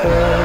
歌